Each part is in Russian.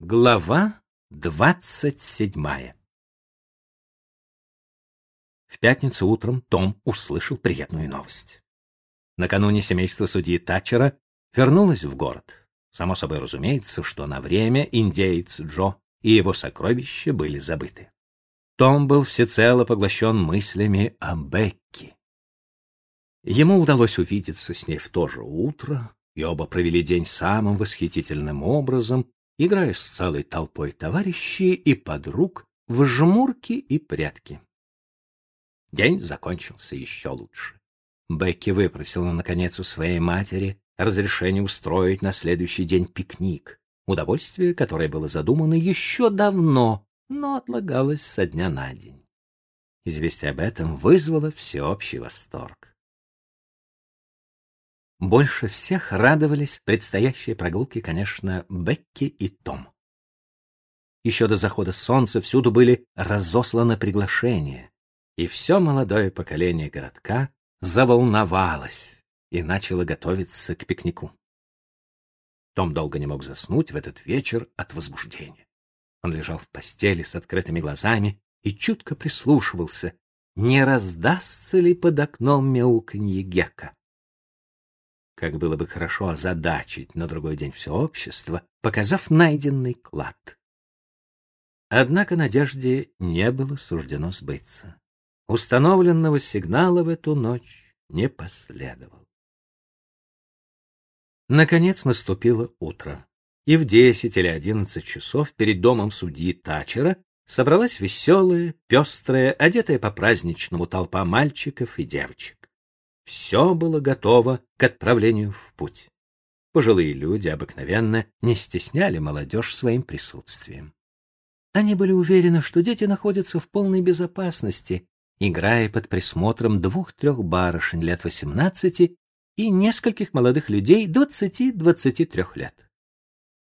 Глава двадцать седьмая В пятницу утром Том услышал приятную новость. Накануне семейство судьи Татчера вернулось в город. Само собой разумеется, что на время индеец Джо и его сокровища были забыты. Том был всецело поглощен мыслями о Бекки. Ему удалось увидеться с ней в то же утро, и оба провели день самым восхитительным образом, играя с целой толпой товарищей и подруг в жмурки и прятки. День закончился еще лучше. Бекки выпросила, наконец, у своей матери разрешение устроить на следующий день пикник, удовольствие, которое было задумано еще давно, но отлагалось со дня на день. Известие об этом вызвало всеобщий восторг. Больше всех радовались предстоящие прогулки, конечно, Бекки и Том. Еще до захода солнца всюду были разосланы приглашения, и все молодое поколение городка заволновалось и начало готовиться к пикнику. Том долго не мог заснуть в этот вечер от возбуждения. Он лежал в постели с открытыми глазами и чутко прислушивался, не раздастся ли под окном мяуканье гека. Как было бы хорошо озадачить на другой день все общество, показав найденный клад. Однако надежде не было суждено сбыться. Установленного сигнала в эту ночь не последовало. Наконец наступило утро, и в десять или одиннадцать часов перед домом судьи Тачера собралась веселая, пестрая, одетая по-праздничному толпа мальчиков и девочек. Все было готово к отправлению в путь. Пожилые люди обыкновенно не стесняли молодежь своим присутствием. Они были уверены, что дети находятся в полной безопасности, играя под присмотром двух-трех барышень лет восемнадцати и нескольких молодых людей двадцати-двадцати трех лет.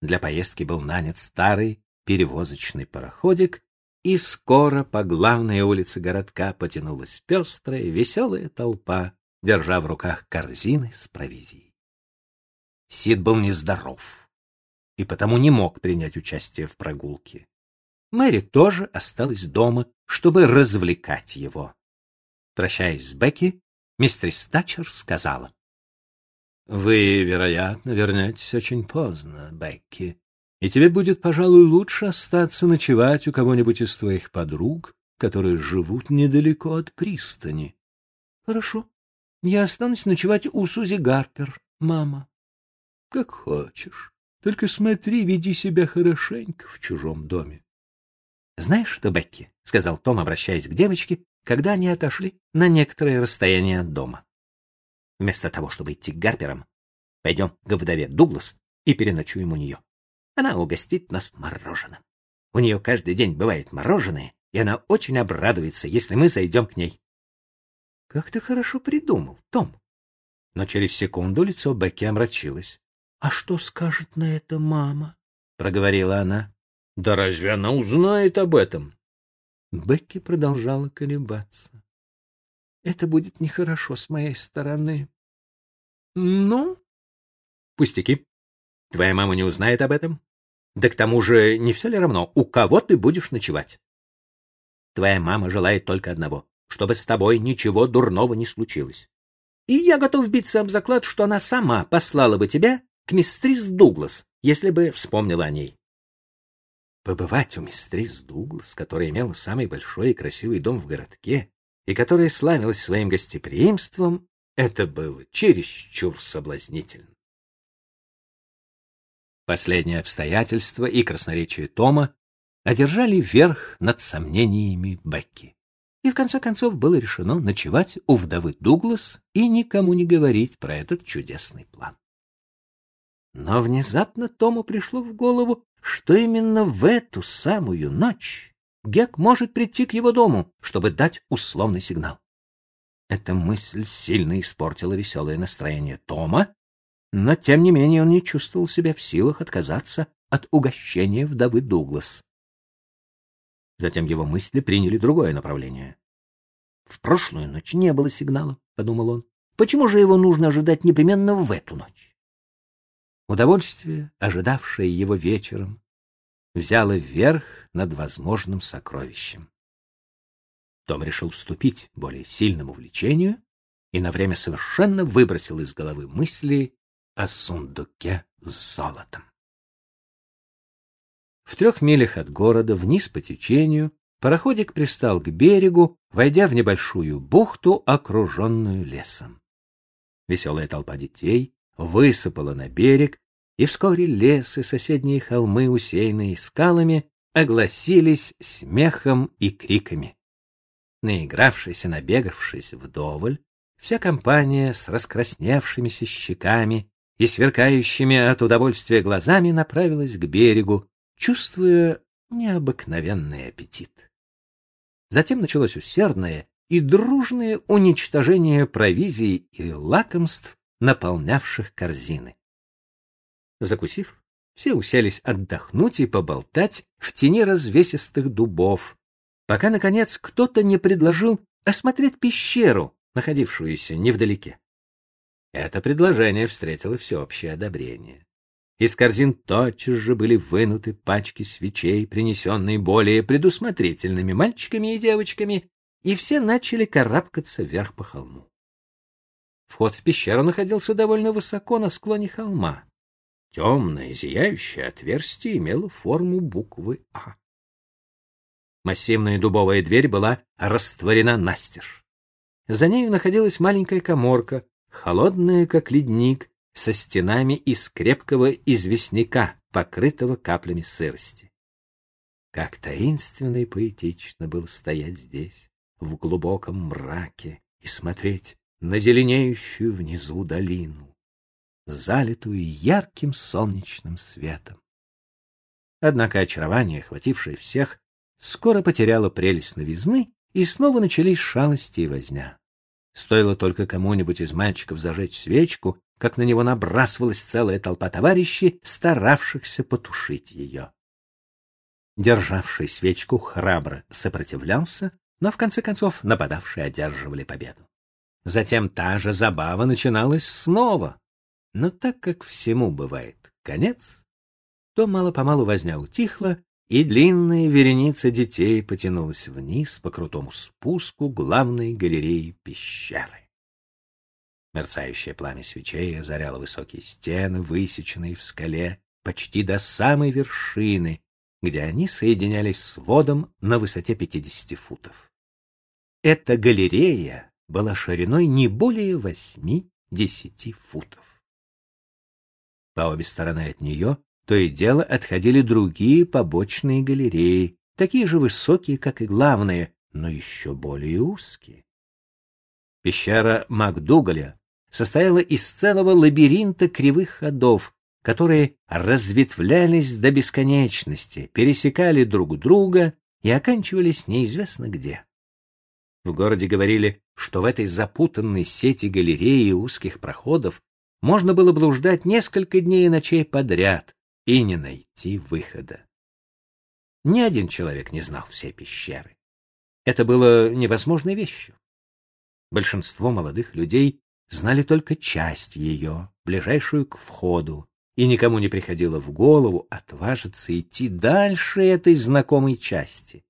Для поездки был нанят старый перевозочный пароходик, и скоро по главной улице городка потянулась пестрая, веселая толпа держа в руках корзины с провизией. Сид был нездоров и потому не мог принять участие в прогулке. Мэри тоже осталась дома, чтобы развлекать его. Прощаясь с Бекки, мистерис Тачер сказала. — Вы, вероятно, вернетесь очень поздно, Бекки, и тебе будет, пожалуй, лучше остаться ночевать у кого-нибудь из твоих подруг, которые живут недалеко от пристани. — Хорошо, я останусь ночевать у Сузи Гарпер, мама. — Как хочешь. Только смотри, веди себя хорошенько в чужом доме. — Знаешь что, Бекки, — сказал Том, обращаясь к девочке, когда они отошли на некоторое расстояние от дома. — Вместо того, чтобы идти к Гарперам, пойдем к вдове Дуглас и переночуем у нее. Она угостит нас мороженым. У нее каждый день бывает мороженое, и она очень обрадуется, если мы зайдем к ней. Как ты хорошо придумал, Том. Но через секунду лицо Бекки омрачилось. А что скажет на это мама? проговорила она. Да разве она узнает об этом? Бекки продолжала колебаться. Это будет нехорошо с моей стороны. Ну, пустяки. Твоя мама не узнает об этом? Да к тому же, не все ли равно, у кого ты будешь ночевать? Твоя мама желает только одного чтобы с тобой ничего дурного не случилось. И я готов биться об заклад, что она сама послала бы тебя к мистрис Дуглас, если бы вспомнила о ней. Побывать у мистрис Дуглас, которая имела самый большой и красивый дом в городке, и которая славилась своим гостеприимством, это было чересчур соблазнительно. Последнее обстоятельство и красноречие Тома одержали верх над сомнениями Бекки и в конце концов было решено ночевать у вдовы Дуглас и никому не говорить про этот чудесный план. Но внезапно Тому пришло в голову, что именно в эту самую ночь Гек может прийти к его дому, чтобы дать условный сигнал. Эта мысль сильно испортила веселое настроение Тома, но тем не менее он не чувствовал себя в силах отказаться от угощения вдовы Дуглас. Затем его мысли приняли другое направление. В прошлую ночь не было сигнала, подумал он. Почему же его нужно ожидать непременно в эту ночь? Удовольствие, ожидавшее его вечером, взяло верх над возможным сокровищем. Том решил уступить более сильному влечению и на время совершенно выбросил из головы мысли о сундуке с золотом. В трех милях от города, вниз по течению, пароходик пристал к берегу, войдя в небольшую бухту, окруженную лесом. Веселая толпа детей высыпала на берег, и вскоре лес и соседние холмы, усеянные скалами, огласились смехом и криками. Наигравшись и набегавшись вдоволь, вся компания с раскрасневшимися щеками и сверкающими от удовольствия глазами направилась к берегу, чувствуя необыкновенный аппетит. Затем началось усердное и дружное уничтожение провизии и лакомств, наполнявших корзины. Закусив, все уселись отдохнуть и поболтать в тени развесистых дубов, пока, наконец, кто-то не предложил осмотреть пещеру, находившуюся невдалеке. Это предложение встретило всеобщее одобрение. Из корзин тотчас же были вынуты пачки свечей, принесенные более предусмотрительными мальчиками и девочками, и все начали карабкаться вверх по холму. Вход в пещеру находился довольно высоко на склоне холма. Темное, зияющее отверстие имело форму буквы «А». Массивная дубовая дверь была растворена настежь. За нею находилась маленькая коморка, холодная, как ледник, со стенами из крепкого известняка, покрытого каплями сырости. Как таинственно и поэтично было стоять здесь, в глубоком мраке, и смотреть на зеленеющую внизу долину, залитую ярким солнечным светом. Однако очарование, охватившее всех, скоро потеряло прелесть новизны, и снова начались шалости и возня. Стоило только кому-нибудь из мальчиков зажечь свечку, как на него набрасывалась целая толпа товарищей, старавшихся потушить ее. Державший свечку храбро сопротивлялся, но в конце концов нападавшие одерживали победу. Затем та же забава начиналась снова. Но так как всему бывает конец, то мало-помалу возня утихла, и длинная вереница детей потянулась вниз по крутому спуску главной галереи пещеры. Мерцающее пламя свечей озаряло высокие стены, высеченные в скале, почти до самой вершины, где они соединялись с водом на высоте 50 футов. Эта галерея была шириной не более восьми-десяти футов. По обе стороны от нее то и дело отходили другие побочные галереи, такие же высокие, как и главные, но еще более узкие. Пещера Макдугаля состояла из целого лабиринта кривых ходов, которые разветвлялись до бесконечности, пересекали друг друга и оканчивались неизвестно где. В городе говорили, что в этой запутанной сети галерей и узких проходов можно было блуждать несколько дней и ночей подряд, и не найти выхода. Ни один человек не знал всей пещеры. Это было невозможной вещью. Большинство молодых людей знали только часть ее, ближайшую к входу, и никому не приходило в голову отважиться идти дальше этой знакомой части.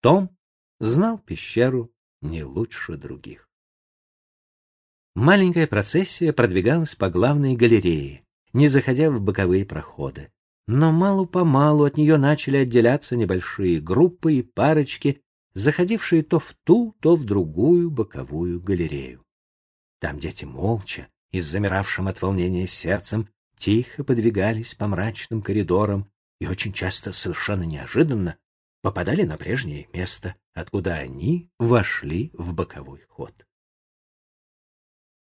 Том знал пещеру не лучше других. Маленькая процессия продвигалась по главной галерее, не заходя в боковые проходы. Но мало-помалу от нее начали отделяться небольшие группы и парочки, заходившие то в ту, то в другую боковую галерею. Там дети молча и с замиравшим от волнения сердцем тихо подвигались по мрачным коридорам и очень часто совершенно неожиданно попадали на прежнее место, откуда они вошли в боковой ход.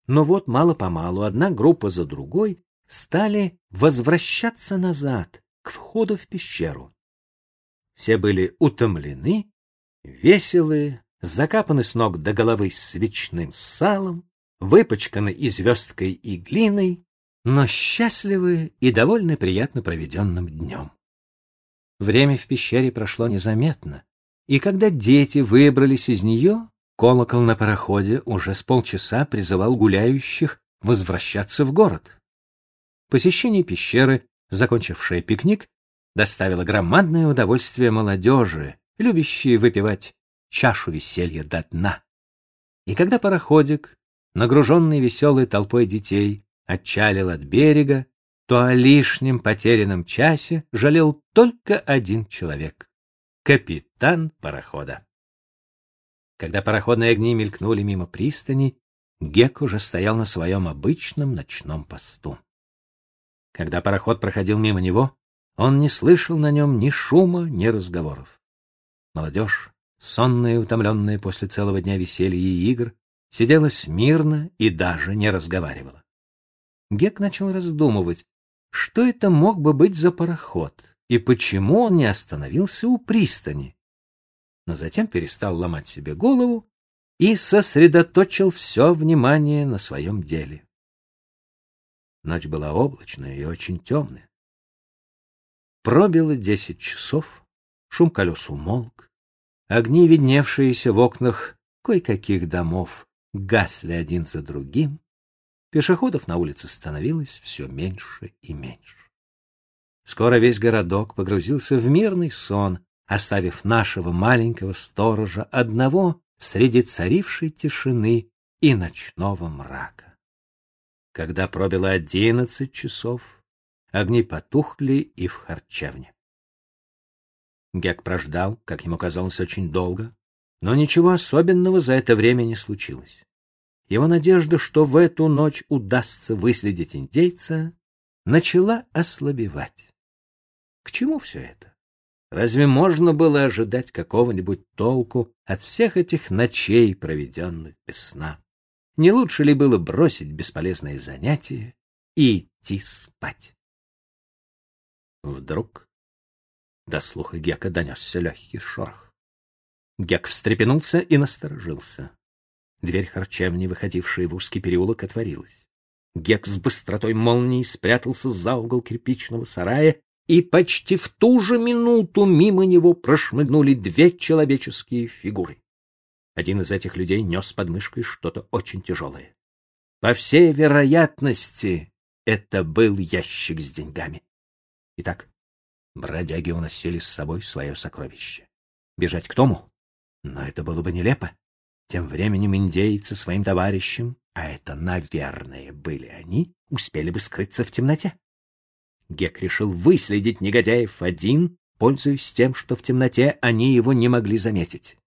Но вот мало-помалу одна группа за другой стали возвращаться назад, к входу в пещеру. Все были утомлены, веселые, закапаны с ног до головы свечным салом, выпачканы и звездкой, и глиной, но счастливы и довольно приятно проведенным днем. Время в пещере прошло незаметно, и когда дети выбрались из нее, колокол на пароходе уже с полчаса призывал гуляющих возвращаться в город. Посещение пещеры, закончившее пикник, доставила громадное удовольствие молодежи, любящей выпивать чашу веселья до дна. И когда пароходик, нагруженный веселой толпой детей, отчалил от берега, то о лишнем потерянном часе жалел только один человек — капитан парохода. Когда пароходные огни мелькнули мимо пристани, Гек уже стоял на своем обычном ночном посту. Когда пароход проходил мимо него, он не слышал на нем ни шума, ни разговоров. Молодежь, сонная и утомленная после целого дня веселья и игр, сидела смирно и даже не разговаривала. Гек начал раздумывать, что это мог бы быть за пароход и почему он не остановился у пристани. Но затем перестал ломать себе голову и сосредоточил все внимание на своем деле. Ночь была облачная и очень темная. Пробило десять часов, шум колес умолк, огни, видневшиеся в окнах кое-каких домов, гасли один за другим, Пешеходов на улице становилось все меньше и меньше. Скоро весь городок погрузился в мирный сон, оставив нашего маленького сторожа одного среди царившей тишины и ночного мрака. Когда пробило одиннадцать часов, огни потухли и в харчевне. Гек прождал, как ему казалось, очень долго, но ничего особенного за это время не случилось. Его надежда, что в эту ночь удастся выследить индейца, начала ослабевать. К чему все это? Разве можно было ожидать какого-нибудь толку от всех этих ночей, проведенных без сна? Не лучше ли было бросить бесполезные занятия и идти спать? Вдруг до слуха Гека донесся легкий шорох. Гек встрепенулся и насторожился. Дверь харчевни, выходившая в узкий переулок, отворилась. Гек с быстротой молнии спрятался за угол кирпичного сарая, и почти в ту же минуту мимо него прошмыгнули две человеческие фигуры. Один из этих людей нес под мышкой что-то очень тяжелое. По всей вероятности, это был ящик с деньгами. Итак, бродяги уносили с собой свое сокровище. Бежать к тому? Но это было бы нелепо. Тем временем индейцы своим товарищам, а это, наверное, были они, успели бы скрыться в темноте. Гек решил выследить негодяев один, пользуясь тем, что в темноте они его не могли заметить.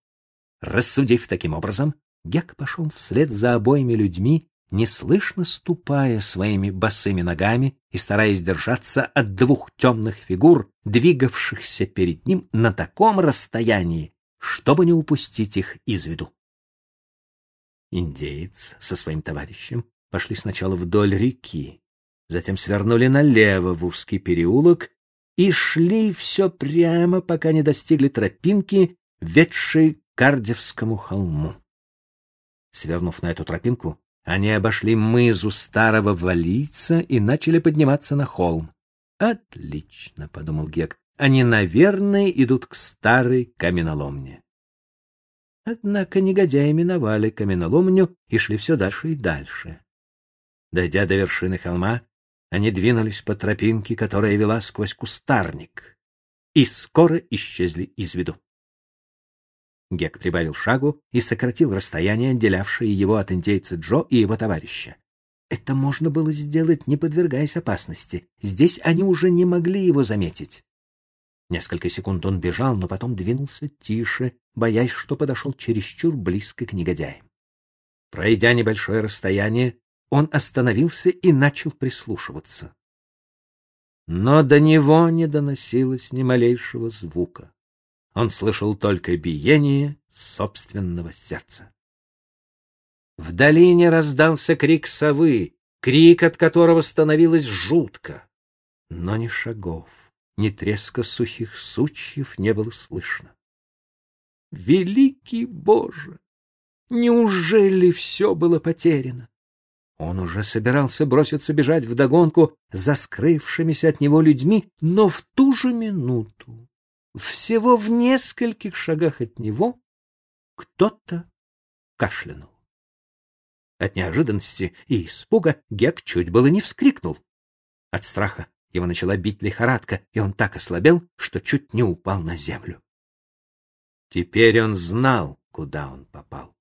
Рассудив таким образом, Гек пошел вслед за обоими людьми, неслышно ступая своими босыми ногами и стараясь держаться от двух темных фигур, двигавшихся перед ним на таком расстоянии, чтобы не упустить их из виду. Индеец со своим товарищем пошли сначала вдоль реки, затем свернули налево в узкий переулок и шли все прямо, пока не достигли тропинки, ведшей к Кардевскому холму. Свернув на эту тропинку, они обошли мызу старого валийца и начали подниматься на холм. Отлично, подумал Гек. Они, наверное, идут к старой каменоломне. Однако негодяи миновали каменоломню и шли все дальше и дальше. Дойдя до вершины холма, они двинулись по тропинке, которая вела сквозь кустарник, и скоро исчезли из виду. Гек прибавил шагу и сократил расстояние, отделявшее его от индейца Джо и его товарища. Это можно было сделать, не подвергаясь опасности. Здесь они уже не могли его заметить. Несколько секунд он бежал, но потом двинулся тише, боясь, что подошел чересчур близко к негодяям. Пройдя небольшое расстояние, он остановился и начал прислушиваться. Но до него не доносилось ни малейшего звука. Он слышал только биение собственного сердца. В долине раздался крик совы, крик, от которого становилось жутко, но ни шагов ни треска сухих сучьев не было слышно. Великий Боже! Неужели все было потеряно? Он уже собирался броситься бежать вдогонку за скрывшимися от него людьми, но в ту же минуту, всего в нескольких шагах от него, кто-то кашлянул. От неожиданности и испуга Гек чуть было не вскрикнул. От страха Его начала бить лихорадка, и он так ослабел, что чуть не упал на землю. Теперь он знал, куда он попал.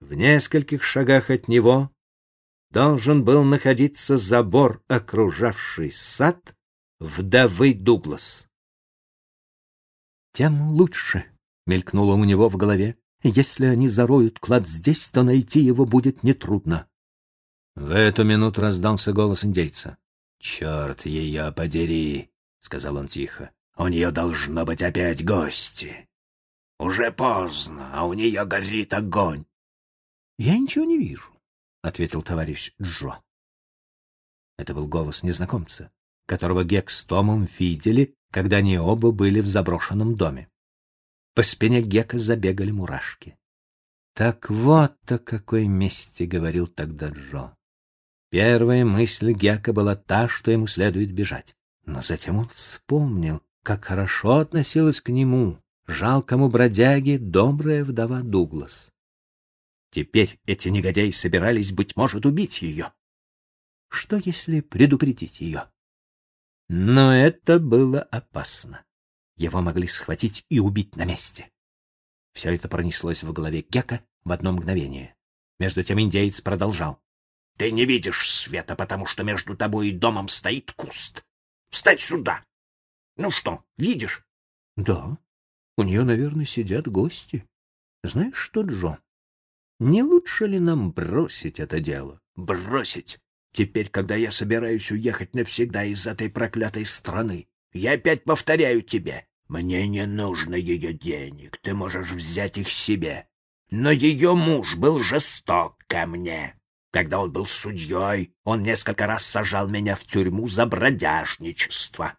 В нескольких шагах от него должен был находиться забор, окружавший сад вдовы Дуглас. «Тем лучше», — мелькнуло у него в голове. «Если они зароют клад здесь, то найти его будет нетрудно». В эту минуту раздался голос индейца. «Черт ее подери!» — сказал он тихо. «У нее должно быть опять гости. Уже поздно, а у нее горит огонь». «Я ничего не вижу», — ответил товарищ Джо. Это был голос незнакомца, которого Гек с Томом видели, когда они оба были в заброшенном доме. По спине Гека забегали мурашки. Так вот о какой месте говорил тогда Джо. Первая мысль Гека была та, что ему следует бежать. Но затем он вспомнил, как хорошо относилась к нему, жалкому бродяге, добрая вдова Дуглас. Теперь эти негодяи собирались, быть может, убить ее. Что, если предупредить ее? Но это было опасно. Его могли схватить и убить на месте. Все это пронеслось в голове Гека в одно мгновение. Между тем индеец продолжал. Ты не видишь света, потому что между тобой и домом стоит куст. Встать сюда! Ну что, видишь? Да. У нее, наверное, сидят гости. Знаешь что, Джо? Не лучше ли нам бросить это дело? Бросить? Теперь, когда я собираюсь уехать навсегда из этой проклятой страны, я опять повторяю тебе, мне не нужно ее денег, ты можешь взять их себе. Но ее муж был жесток ко мне. Когда он был судьей, он несколько раз сажал меня в тюрьму за бродяжничество.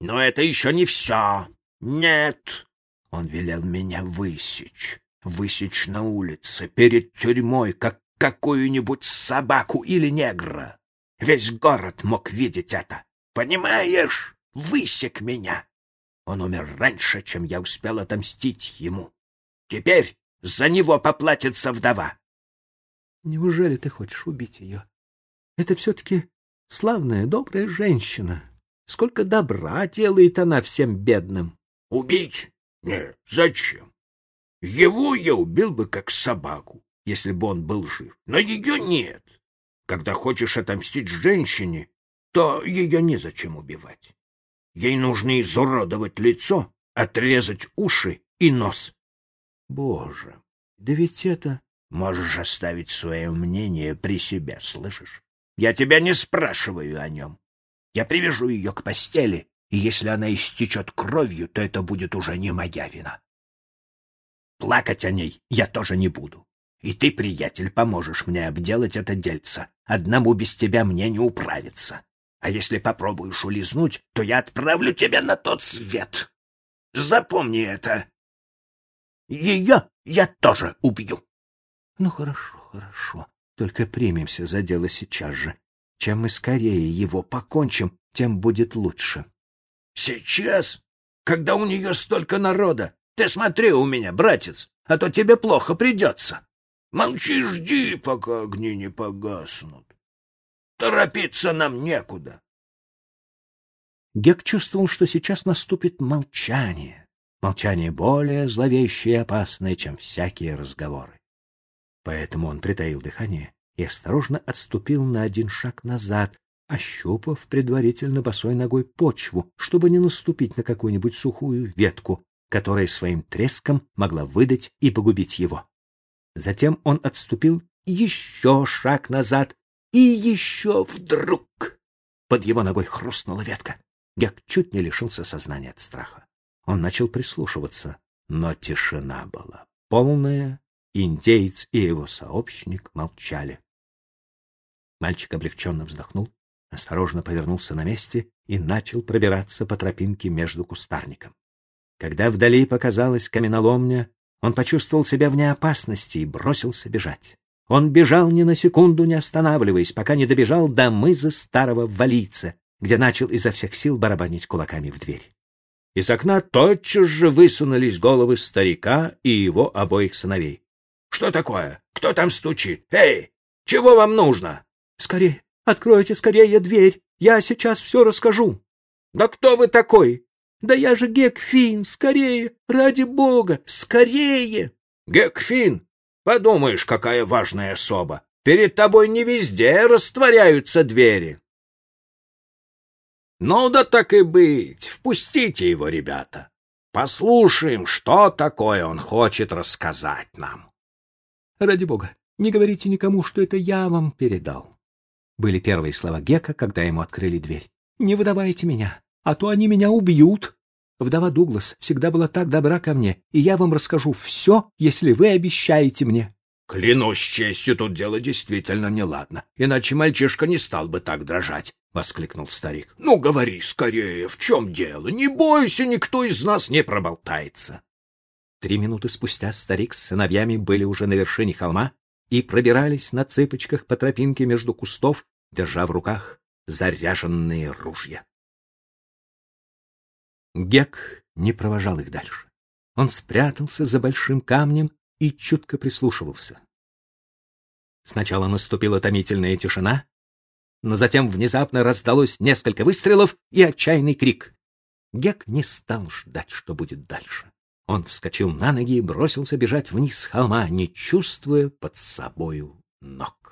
Но это еще не все. Нет. Он велел меня высечь. Высечь на улице, перед тюрьмой, как какую-нибудь собаку или негра. Весь город мог видеть это. Понимаешь? Высек меня. Он умер раньше, чем я успел отомстить ему. Теперь за него поплатится вдова. Неужели ты хочешь убить ее? Это все-таки славная, добрая женщина. Сколько добра делает она всем бедным. Убить? Нет, зачем? Его я убил бы как собаку, если бы он был жив. Но ее нет. Когда хочешь отомстить женщине, то ее незачем убивать. Ей нужно изуродовать лицо, отрезать уши и нос. Боже, да ведь это Можешь оставить свое мнение при себе, слышишь? Я тебя не спрашиваю о нем. Я привяжу ее к постели, и если она истечет кровью, то это будет уже не моя вина. Плакать о ней я тоже не буду. И ты, приятель, поможешь мне обделать это дельце. Одному без тебя мне не управиться. А если попробуешь улизнуть, то я отправлю тебя на тот свет. Запомни это. Ее я тоже убью. Ну хорошо, хорошо. Только примемся за дело сейчас же. Чем мы скорее его покончим, тем будет лучше. Сейчас? Когда у нее столько народа? Ты смотри у меня, братец, а то тебе плохо придется. Молчи, жди, пока огни не погаснут. Торопиться нам некуда. Гек чувствовал, что сейчас наступит молчание. Молчание более зловещее и опасное, чем всякие разговоры. Поэтому он притаил дыхание и осторожно отступил на один шаг назад, ощупав предварительно босой ногой почву, чтобы не наступить на какую-нибудь сухую ветку, которая своим треском могла выдать и погубить его. Затем он отступил еще шаг назад, и еще вдруг под его ногой хрустнула ветка. Гек чуть не лишился сознания от страха. Он начал прислушиваться, но тишина была полная Индеец и его сообщник молчали. Мальчик облегченно вздохнул, осторожно повернулся на месте и начал пробираться по тропинке между кустарником. Когда вдали показалась каменоломня, он почувствовал себя вне опасности и бросился бежать. Он бежал ни на секунду не останавливаясь, пока не добежал до мыза старого валийца, где начал изо всех сил барабанить кулаками в дверь. Из окна тотчас же высунулись головы старика и его обоих сыновей. Что такое? Кто там стучит? Эй, чего вам нужно? Скорее, откройте скорее дверь, Я сейчас все расскажу. Да кто вы такой? Да я же Гекфин, скорее, ради бога, скорее. Гекфин, подумаешь, какая важная особа. Перед тобой не везде растворяются двери. Ну да так и быть, впустите его, ребята. Послушаем, что такое он хочет рассказать нам. Ради бога, не говорите никому, что это я вам передал. Были первые слова Гека, когда ему открыли дверь. Не выдавайте меня, а то они меня убьют. Вдова Дуглас всегда была так добра ко мне, и я вам расскажу все, если вы обещаете мне. Клянусь честью, тут дело действительно неладно, иначе мальчишка не стал бы так дрожать, воскликнул старик. Ну говори скорее, в чем дело? Не бойся, никто из нас не проболтается. Три минуты спустя старик с сыновьями были уже на вершине холма и пробирались на цыпочках по тропинке между кустов, держа в руках заряженные ружья. Гек не провожал их дальше. Он спрятался за большим камнем и чутко прислушивался. Сначала наступила томительная тишина, но затем внезапно раздалось несколько выстрелов и отчаянный крик. Гек не стал ждать, что будет дальше. Он вскочил на ноги и бросился бежать вниз с холма, не чувствуя под собою ног.